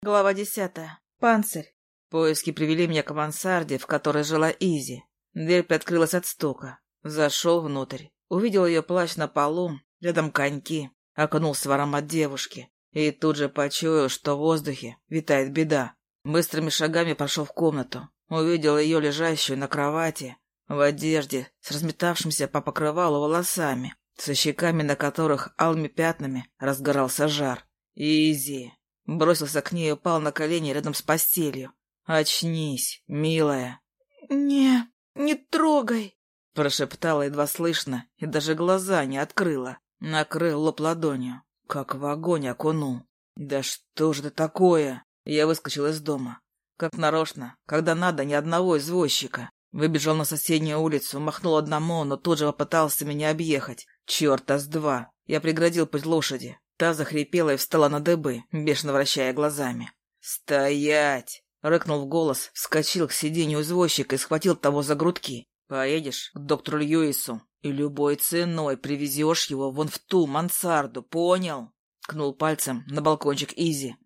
Глава десятая. Панцирь. Поиски привели меня к мансарде, в которой жила Изи. Дверь приоткрылась от стука. Зашел внутрь. Увидел ее плащ на полу, рядом коньки. Окунулся в аромат девушки. И тут же почуял, что в воздухе витает беда. Быстрыми шагами пошел в комнату. Увидел ее лежащую на кровати, в одежде, с разметавшимся по покрывалу волосами, со щеками, на которых алыми пятнами разгорался жар. Изи. Бросился к ней и упал на колени рядом с постелью. «Очнись, милая!» «Не, не трогай!» Прошептала едва слышно и даже глаза не открыла. Накрыл лоб ладонью, как в огонь окунул. «Да что же это такое?» Я выскочил из дома. Как нарочно, когда надо, ни одного извозчика. Выбежал на соседнюю улицу, махнул одному, но тут же попытался меня объехать. Черта с два. Я преградил путь лошади. Та захрипела и встала на дыбы, бешено вращая глазами. «Стоять!» — рыкнул в голос, вскочил к сиденью извозчика и схватил того за грудки. «Поедешь к доктору Льюису и любой ценой привезешь его вон в ту мансарду, понял?» Ткнул пальцем на балкончик Изи.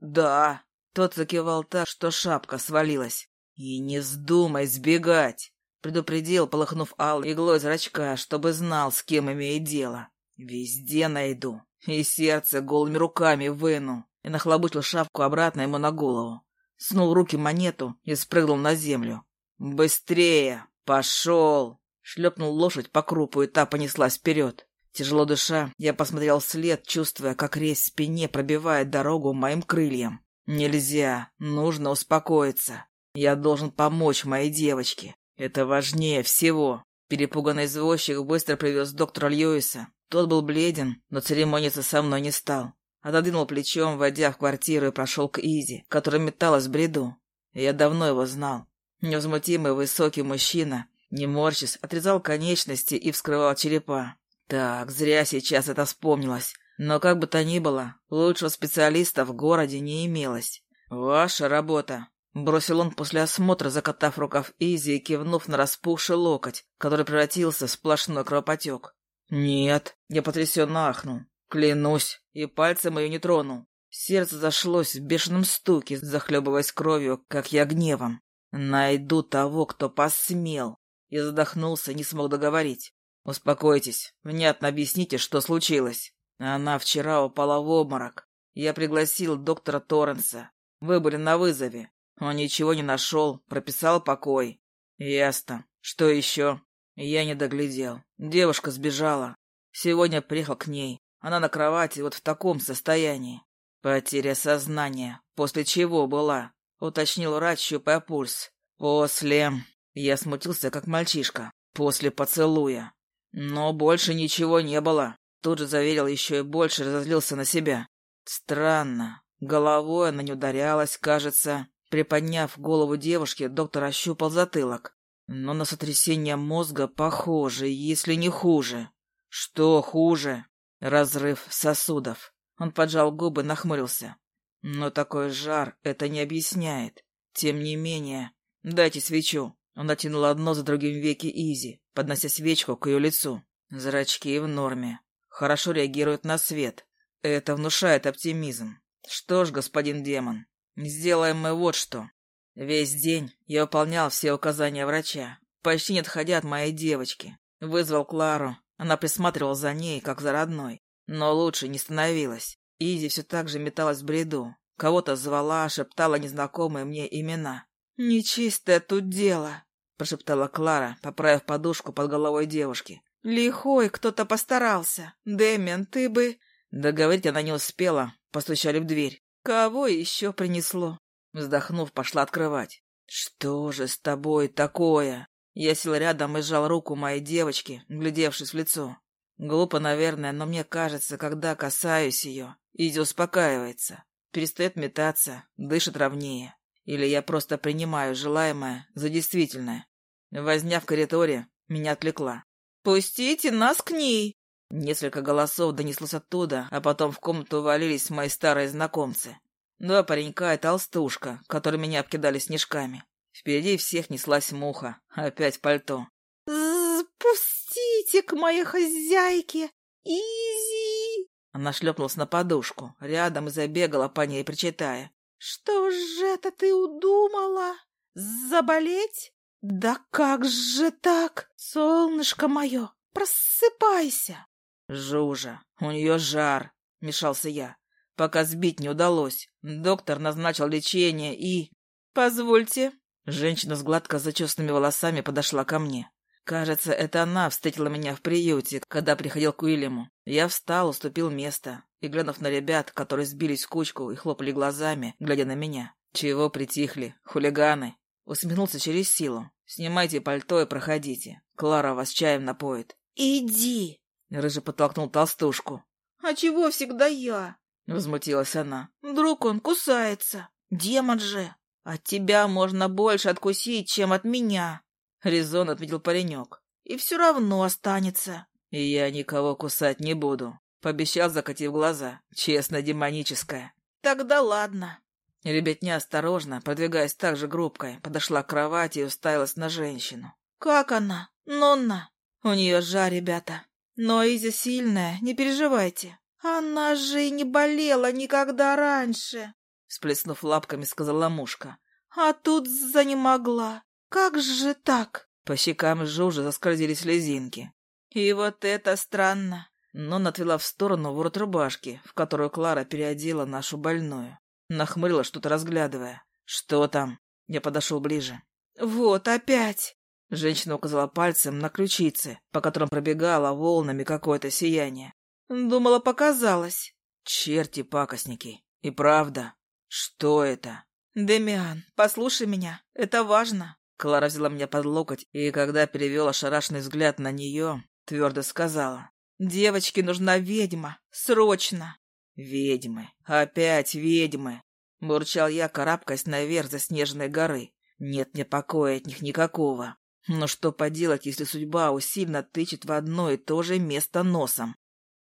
«Да». Тот закивал так, что шапка свалилась. «И не вздумай сбегать!» Предупредил, полыхнув ал иглой зрачка, чтобы знал, с кем имеет дело. «Везде найду. И сердце голыми руками выну. И нахлобучил шапку обратно ему на голову. Снул руки монету и спрыгнул на землю. «Быстрее! Пошел!» Шлепнул лошадь по крупу, и та понеслась вперед. Тяжело дыша, я посмотрел вслед, чувствуя, как резь в спине пробивает дорогу моим крыльям. Нельзя, нужно успокоиться. Я должен помочь моей девочке. Это важнее всего. Перепуганный извозчик быстро привез доктора Льюиса. Тот был бледен, но церемониться со мной не стал. Отодвинул плечом, войдя в квартиру и прошел к Изи, которая металась в бреду. Я давно его знал. Невозмутимый высокий мужчина, не морщись, отрезал конечности и вскрывал черепа. Так, зря сейчас это вспомнилось. Но как бы то ни было, лучшего специалиста в городе не имелось. «Ваша работа», — бросил он после осмотра, закатав рукав Изи и кивнув на распухший локоть, который превратился в сплошной кровопотек. «Нет», — я потрясенно ахнул. «Клянусь, и пальцем ее не тронул». Сердце зашлось в бешеном стуке, захлебываясь кровью, как я гневом. «Найду того, кто посмел!» И задохнулся, не смог договорить. «Успокойтесь, внятно объясните, что случилось». Она вчера упала в обморок. Я пригласил доктора Торренса. Вы были на вызове. Он ничего не нашел, прописал покой. Ясно. Что еще? Я не доглядел. Девушка сбежала. Сегодня приехал к ней. Она на кровати вот в таком состоянии. Потеря сознания. После чего была? Уточнил врач, щупая пульс. После... Я смутился, как мальчишка. После поцелуя. Но больше ничего не было. Тут же заверил еще и больше разозлился на себя. Странно. Головой она не ударялась, кажется. Приподняв голову девушки, доктор ощупал затылок. Но на сотрясение мозга похоже, если не хуже. Что хуже? Разрыв сосудов. Он поджал губы, нахмурился. Но такой жар это не объясняет. Тем не менее... Дайте свечу. Он натянул одно за другим веки Изи, поднося свечку к ее лицу. Зрачки в норме. Хорошо реагирует на свет. Это внушает оптимизм. Что ж, господин демон, сделаем мы вот что. Весь день я выполнял все указания врача, почти не отходя от моей девочки. Вызвал Клару, она присматривала за ней, как за родной. Но лучше не становилась. Изи все так же металась в бреду. Кого-то звала, шептала незнакомые мне имена. «Нечистое тут дело», — прошептала Клара, поправив подушку под головой девушки. «Лихой кто-то постарался. Дэмиан, ты бы...» Договорить она не успела, постучали в дверь. «Кого еще принесло?» Вздохнув, пошла открывать. «Что же с тобой такое?» Я сел рядом и сжал руку моей девочки, глядевшись в лицо. Глупо, наверное, но мне кажется, когда касаюсь ее, Изи успокаивается, перестает метаться, дышит ровнее. Или я просто принимаю желаемое за действительное. Возня в коридоре меня отвлекла. «Пустите нас к ней!» Несколько голосов донеслось оттуда, а потом в комнату валились мои старые знакомцы. Два паренька и толстушка, которые меня обкидали снежками. Впереди всех неслась муха, опять пальто. «Спустите к моей хозяйке! Изи!» Она шлепнулась на подушку, рядом и забегала по ней, причитая. Что же это ты удумала? Заболеть? Да как же так? Солнышко мое, просыпайся!» «Жужа, у нее жар», — мешался я. «Пока сбить не удалось. Доктор назначил лечение и...» «Позвольте». Женщина с гладко зачесанными волосами подошла ко мне. Кажется, это она встретила меня в приюте, когда приходил к Уильяму. Я встал, уступил место, и, глянув на ребят, которые сбились в кучку и хлопали глазами, глядя на меня, чего притихли, хулиганы, усмехнулся через силу. «Снимайте пальто и проходите. Клара вас чаем напоит». «Иди!» — Рыжий подтолкнул толстушку. «А чего всегда я?» — возмутилась она. «Вдруг он кусается? Демон же! От тебя можно больше откусить, чем от меня!» Резон ответил паренек. «И все равно останется». «И я никого кусать не буду», — пообещал, закатив глаза. «Честно, демоническая». «Тогда ладно». Ребятня осторожно, продвигаясь так же группкой, подошла к кровати и уставилась на женщину. «Как она? Нонна?» «У нее жар, ребята. Но Изя сильная, не переживайте. Она же и не болела никогда раньше», — всплеснув лапками, сказала мушка. «А тут занемогла. Как же так?» По щекам Жужи заскользили слезинки. «И вот это странно!» Но отвела в сторону ворот рубашки, в которую Клара переодела нашу больную. Нахмурила, что-то разглядывая. «Что там?» Я подошел ближе. «Вот опять!» Женщина указала пальцем на ключицы, по которым пробегало волнами какое-то сияние. «Думала, показалось». «Черти-пакостники! И правда! Что это?» «Демиан, послушай меня, это важно. Клара взяла меня под локоть, и когда перевела шарашный взгляд на нее, твердо сказала. «Девочке нужна ведьма. Срочно!» «Ведьмы! Опять ведьмы!» Бурчал я, карабкаясь наверх заснеженной горы. Нет мне покоя от них никакого. Но что поделать, если судьба усильно тычет в одно и то же место носом?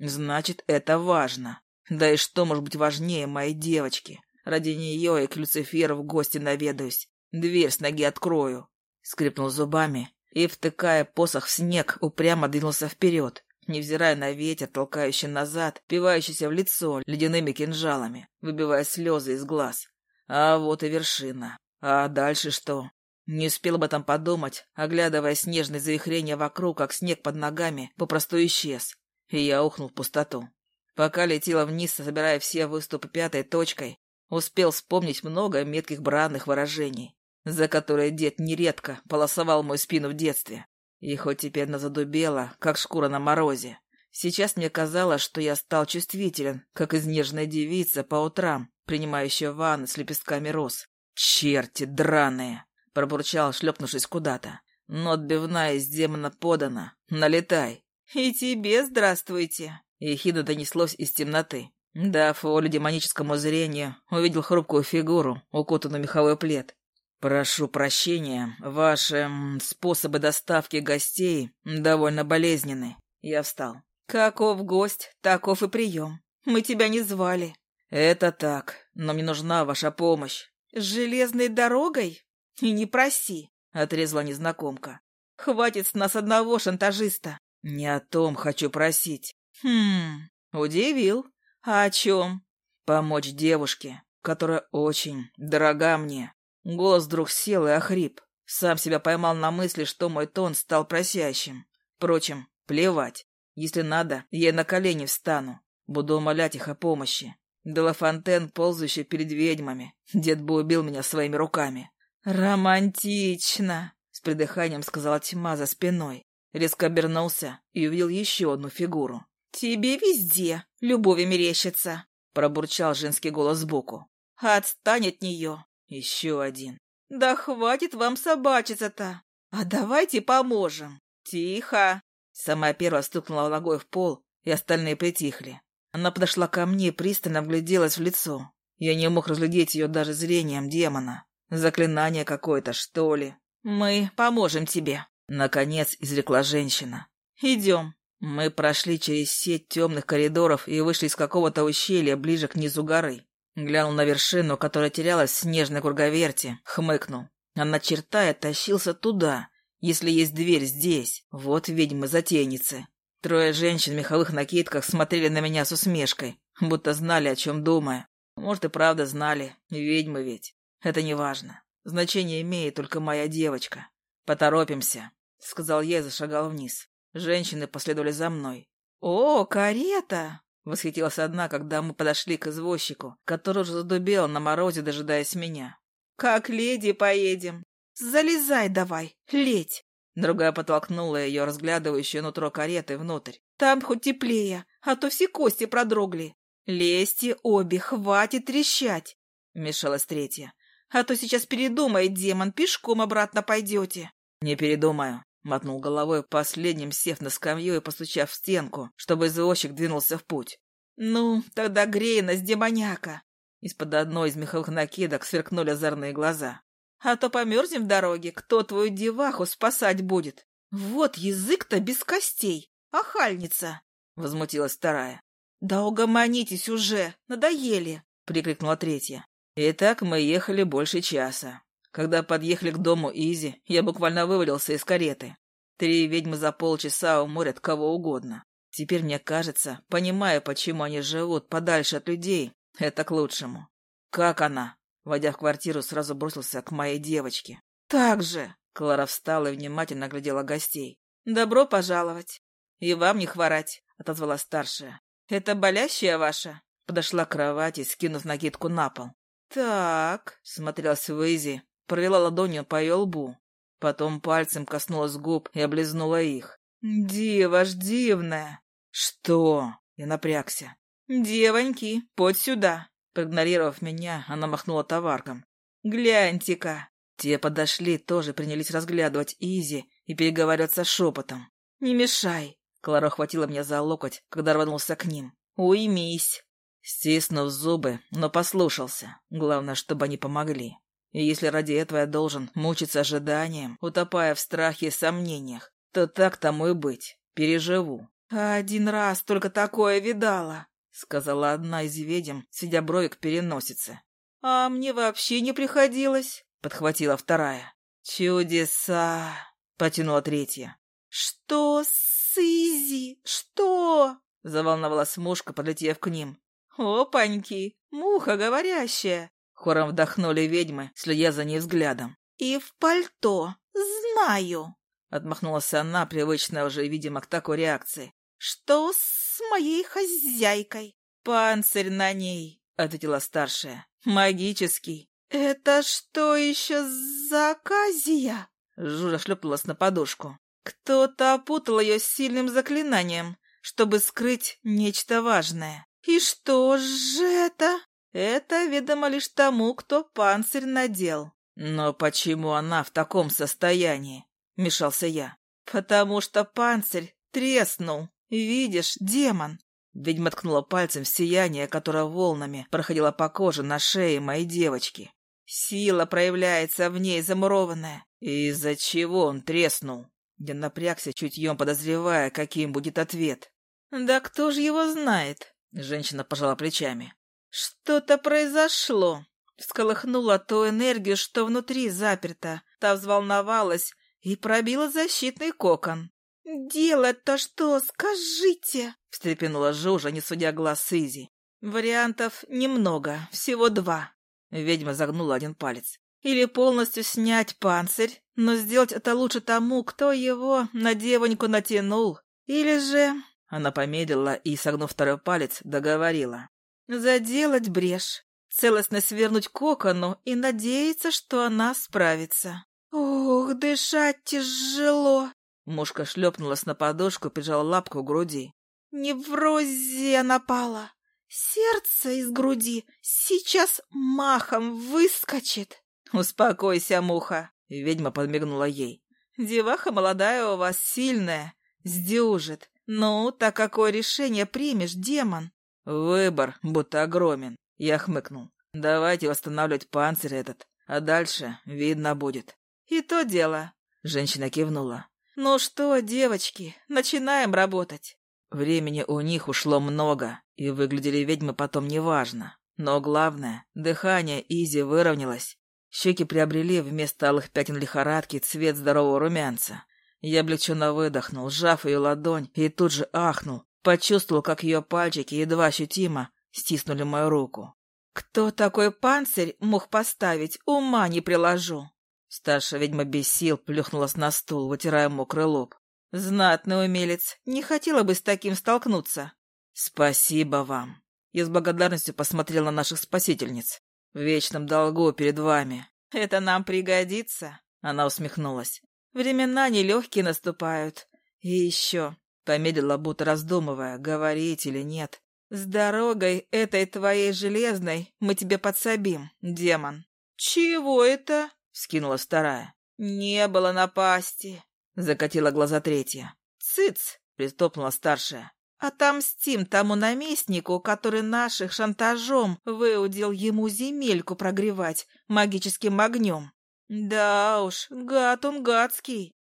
Значит, это важно. Да и что может быть важнее моей девочки? Ради нее и к Люциферу в гости наведаюсь. Дверь с ноги открою. Скрипнул зубами и, втыкая посох в снег, упрямо двинулся вперед, невзирая на ветер, толкающий назад, пивающийся в лицо ледяными кинжалами, выбивая слезы из глаз. А вот и вершина. А дальше что? Не успел об этом подумать, оглядывая снежные завихрения вокруг, как снег под ногами попросту исчез, и я ухнул в пустоту. Пока летела вниз, собирая все выступы пятой точкой, успел вспомнить много метких бранных выражений, за которое дед нередко полосовал мою спину в детстве. И хоть теперь она задубела, как шкура на морозе, сейчас мне казалось, что я стал чувствителен, как изнежная девица по утрам, принимающая ванны с лепестками роз. «Черти драные!» — пробурчал, шлепнувшись куда-то. «Но отбивная из демона подана. Налетай!» «И тебе здравствуйте!» — ехидно донеслось из темноты. Дав волю демоническому зрению, увидел хрупкую фигуру, укутанную меховой плед, «Прошу прощения, ваши способы доставки гостей довольно болезненны». Я встал. «Каков гость, таков и прием. Мы тебя не звали». «Это так, но мне нужна ваша помощь». «С железной дорогой? И не проси», — отрезала незнакомка. «Хватит с нас одного шантажиста». «Не о том хочу просить». «Хм, удивил. А о чем?» «Помочь девушке, которая очень дорога мне». Голос вдруг сел и охрип. Сам себя поймал на мысли, что мой тон стал просящим. Впрочем, плевать. Если надо, я на колени встану. Буду умолять их о помощи. Делафонтен, ползающий перед ведьмами. Дед бы убил меня своими руками. «Романтично!» — с придыханием сказала тьма за спиной. Резко обернулся и увидел еще одну фигуру. «Тебе везде любови мерещится!» — пробурчал женский голос сбоку. «Отстань от нее! Еще один. Да хватит вам собачиться-то. А давайте поможем. Тихо. Самая первая стукнула ногой в пол, и остальные притихли. Она подошла ко мне и пристально вгляделась в лицо. Я не мог разглядеть ее даже зрением демона. Заклинание какое-то, что ли. «Мы поможем тебе», — наконец изрекла женщина. «Идем». Мы прошли через сеть темных коридоров и вышли из какого-то ущелья ближе к низу горы. Глянул на вершину, которая терялась в снежной круговерти, хмыкнул. А начертая тащился туда, если есть дверь здесь. Вот ведьмы-затейницы. Трое женщин в меховых накидках смотрели на меня с усмешкой, будто знали, о чем думаю. Может, и правда знали, ведьмы ведь. Это не важно. Значение имеет только моя девочка. Поторопимся, — сказал я и зашагал вниз. Женщины последовали за мной. «О, карета!» — восхитилась одна, когда мы подошли к извозчику, который уже задубел на морозе, дожидаясь меня. «Как леди поедем. Залезай давай, ледь!» Другая подтолкнула ее, разглядывающую нутро кареты, внутрь. «Там хоть теплее, а то все кости продрогли. Лезьте обе, хватит трещать!» — вмешалась третья. «А то сейчас передумает демон, пешком обратно пойдете». «Не передумаю», — мотнул головой, последним сев на скамью и постучав в стенку, чтобы извозчик двинулся в путь. «Ну, тогда грей нас, демоняка!» Из-под одной из меховых накидок сверкнули озорные глаза. А то померзнем в дороге, кто твою деваху спасать будет? Вот язык-то без костей, охальница!» — возмутилась вторая. «Да угомонитесь уже, надоели!» — прикрикнула третья. И так мы ехали больше часа. Когда подъехали к дому Изи, я буквально вывалился из кареты. Три ведьмы за полчаса уморят кого угодно. Теперь мне кажется, понимая, почему они живут подальше от людей, это к лучшему. Как она? Войдя в квартиру, сразу бросился к моей девочке. «Так же!» Клара встала и внимательно глядела гостей. «Добро пожаловать!» «И вам не хворать!» — отозвала старшая. «Это болящая ваша?» Подошла к кровати, скинув накидку на пол. «Так...» — смотрелась в Изи, провела ладонью по ее лбу. Потом пальцем коснулась губ и облизнула их. «Дива ж дивная!» «Что?» — я напрягся. «Девоньки, под сюда!» Проигнорировав меня, она махнула товарком. «Гляньте-ка!» Те подошли, тоже принялись разглядывать Изи и переговариваться шепотом. «Не мешай!» Клара хватила меня за локоть, когда рванулся к ним. «Уймись!» Стиснув зубы, но послушался. Главное, чтобы они помогли. И если ради этого я должен мучиться ожиданием, утопая в страхе и сомнениях, то так тому и быть. Переживу. «Один раз только такое видала!» — сказала одна из ведьм, сидя брови переносице. «А мне вообще не приходилось», — подхватила вторая. «Чудеса!» — потянула третья. «Что, Сизи? Что?» — заволновалась мушка, подлетев к ним. «Опаньки! Муха говорящая!» Хором вдохнули ведьмы, следя за ней взглядом. «И в пальто! Знаю!» Отмахнулась она, привычная уже, видимо, к такой реакции. «Что с моей хозяйкой?» «Панцирь на ней», — ответила старшая. «Магический». «Это что еще за оказия?» Жужа шлепнулась на подушку. «Кто-то опутал ее сильным заклинанием, чтобы скрыть нечто важное. И что же это?» «Это ведомо лишь тому, кто панцирь надел». «Но почему она в таком состоянии?» — мешался я. «Потому что панцирь треснул», «Видишь, демон!» Ведьма ткнула пальцем в сияние, которое волнами проходило по коже на шее моей девочки. «Сила проявляется в ней замурованная». «Из-за чего он треснул?» Я напрягся, чутьем подозревая, каким будет ответ. «Да кто же его знает?» Женщина пожала плечами. «Что-то произошло. Всколыхнула ту энергию, что внутри заперта. Та взволновалась и пробила защитный кокон. «Делать-то что, скажите?» — встрепенула Жужа, не судя глаз Изи. «Вариантов немного, всего два». Ведьма загнула один палец. «Или полностью снять панцирь, но сделать это лучше тому, кто его на девоньку натянул. Или же...» Она помедлила и, согнув второй палец, договорила. «Заделать брешь, целостно свернуть кокону и надеяться, что она справится». «Ох, дышать тяжело!» Мушка шлепнулась на подушку, прижала лапку к груди. «Неврозия напала! Сердце из груди сейчас махом выскочит!» «Успокойся, муха!» — ведьма подмигнула ей. «Деваха молодая у вас сильная, сдюжит. Ну, так какое решение примешь, демон?» «Выбор будто огромен», — я хмыкнул. «Давайте восстанавливать панцирь этот, а дальше видно будет». «И то дело», — женщина кивнула. «Ну что, девочки, начинаем работать». Времени у них ушло много, и выглядели ведьмы потом неважно. Но главное, дыхание Изи выровнялось. Щеки приобрели вместо алых пятен лихорадки цвет здорового румянца. Я облегченно выдохнул, сжав ее ладонь, и тут же ахнул. Почувствовал, как ее пальчики едва ощутимо стиснули мою руку. Кто такой панцирь мог поставить, ума не приложу. Старшая ведьма без сил плюхнулась на стул, вытирая мокрый лоб. Знатный умелец, не хотела бы с таким столкнуться. Спасибо вам. Я с благодарностью посмотрел на наших спасительниц. В вечном долгу перед вами. Это нам пригодится. Она усмехнулась. Времена нелегкие наступают. И еще, помедлила, будто раздумывая, говорить или нет. С дорогой этой твоей железной мы тебе подсобим, демон. Чего это? Скинула вторая. Не было напасти. Закатила глаза третья. Цыц! Пристопнула старшая. Отомстим тому наместнику, который наших шантажом выудил ему земельку прогревать магическим огнем. Да уж, гад он гадский.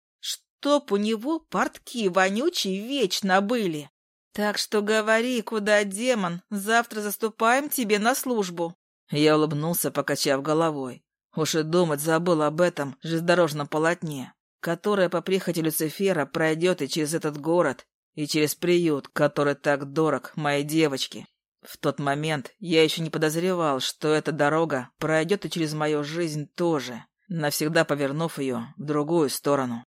Чтоб у него портки вонючие вечно были. Так что говори, куда, демон, завтра заступаем тебе на службу. Я улыбнулся, покачав головой. Уж и думать забыл об этом железнодорожном полотне, которое по прихоти Люцифера пройдет и через этот город, и через приют, который так дорог моей девочке. В тот момент я еще не подозревал, что эта дорога пройдет и через мою жизнь тоже навсегда повернув ее в другую сторону.